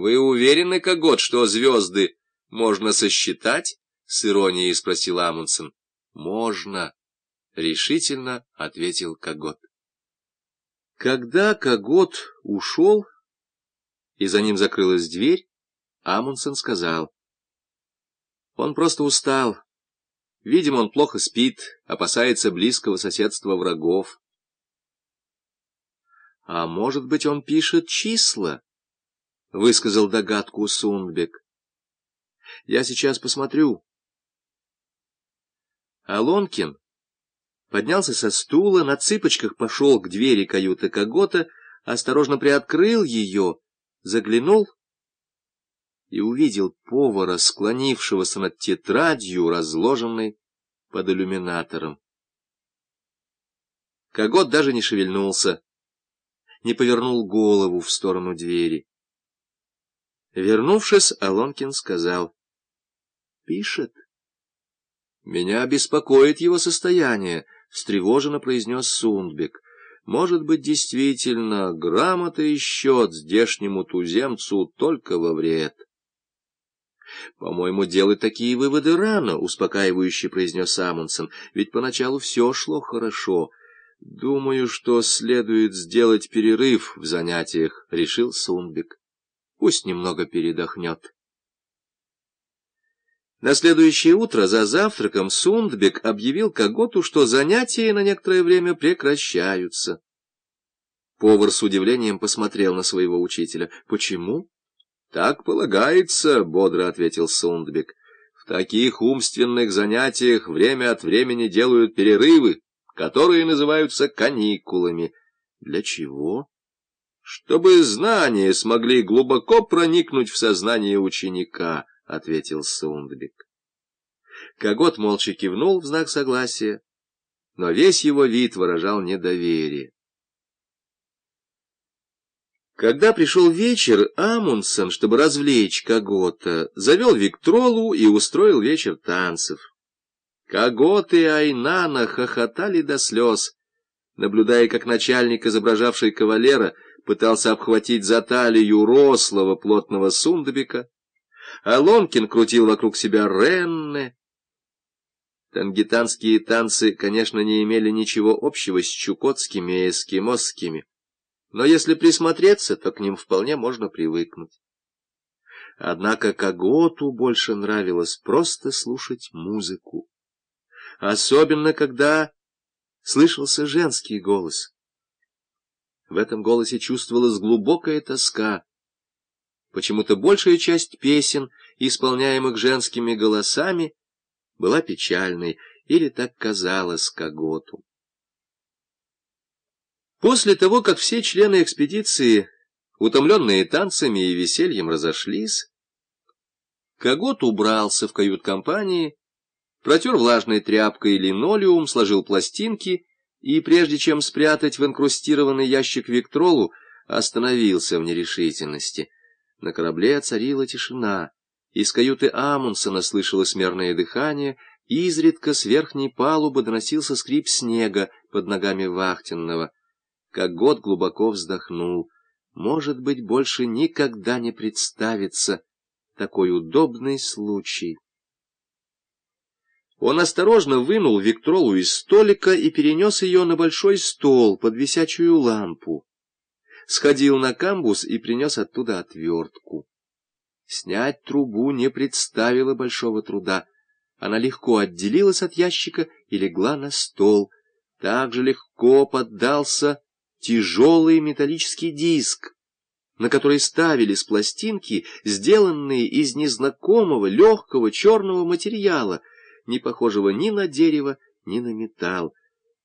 Вы уверены, Когот, что звезды можно сосчитать? — с иронией спросил Амундсен. — Можно, — решительно ответил Когот. Когда Когот ушел, и за ним закрылась дверь, Амундсен сказал. Он просто устал. Видимо, он плохо спит, опасается близкого соседства врагов. А может быть, он пишет числа? — высказал догадку Сундбек. — Я сейчас посмотрю. Алонкин поднялся со стула, на цыпочках пошел к двери каюты Когота, осторожно приоткрыл ее, заглянул и увидел повара, склонившегося над тетрадью, разложенной под иллюминатором. Когот даже не шевельнулся, не повернул голову в сторону двери. Вернувшись, Алонкин сказал. — Пишет. — Меня беспокоит его состояние, — встревоженно произнес Сундбек. — Может быть, действительно, грамота и счет здешнему туземцу только во вред. — По-моему, делать такие выводы рано, — успокаивающе произнес Амундсен, — ведь поначалу все шло хорошо. — Думаю, что следует сделать перерыв в занятиях, — решил Сундбек. Пусть немного передохнет. На следующее утро за завтраком Сундбек объявил Коготу, что занятия на некоторое время прекращаются. Повар с удивлением посмотрел на своего учителя. «Почему?» «Так полагается», — бодро ответил Сундбек. «В таких умственных занятиях время от времени делают перерывы, которые называются каникулами». «Для чего?» Чтобы знания смогли глубоко проникнуть в сознание ученика, — ответил Сундбек. Когот молча кивнул в знак согласия, но весь его вид выражал недоверие. Когда пришел вечер, Амундсен, чтобы развлечь Когота, завел Виктролу и устроил вечер танцев. Когот и Айнана хохотали до слез, наблюдая, как начальник, изображавший кавалера, пытался обхватить за талию рослого плотного сундабика, а Лонкин крутил вокруг себя Ренне. Тангитанские танцы, конечно, не имели ничего общего с чукотскими и эскимосскими, но если присмотреться, то к ним вполне можно привыкнуть. Однако Каготу больше нравилось просто слушать музыку, особенно когда слышался женский голос. В этом голосе чувствовалась глубокая тоска. Почему-то большая часть песен, исполняемых женскими голосами, была печальной, или так казалось Каготу. После того, как все члены экспедиции, утомленные танцами и весельем, разошлись, Кагот убрался в кают-компании, протер влажной тряпкой линолеум, сложил пластинки и, прежде чем спрятать в инкрустированный ящик Виктролу, остановился в нерешительности. На корабле царила тишина. Из каюты Амундсена слышалось мерное дыхание, и изредка с верхней палубы доносился скрип снега под ногами вахтенного. Как год глубоко вздохнул. Может быть, больше никогда не представится такой удобный случай. Он осторожно вынул Виктролу из столика и перенес ее на большой стол под висячую лампу. Сходил на камбус и принес оттуда отвертку. Снять трубу не представило большого труда. Она легко отделилась от ящика и легла на стол. Так же легко поддался тяжелый металлический диск, на который ставились пластинки, сделанные из незнакомого легкого черного материала — не похожего ни на дерево, ни на металл.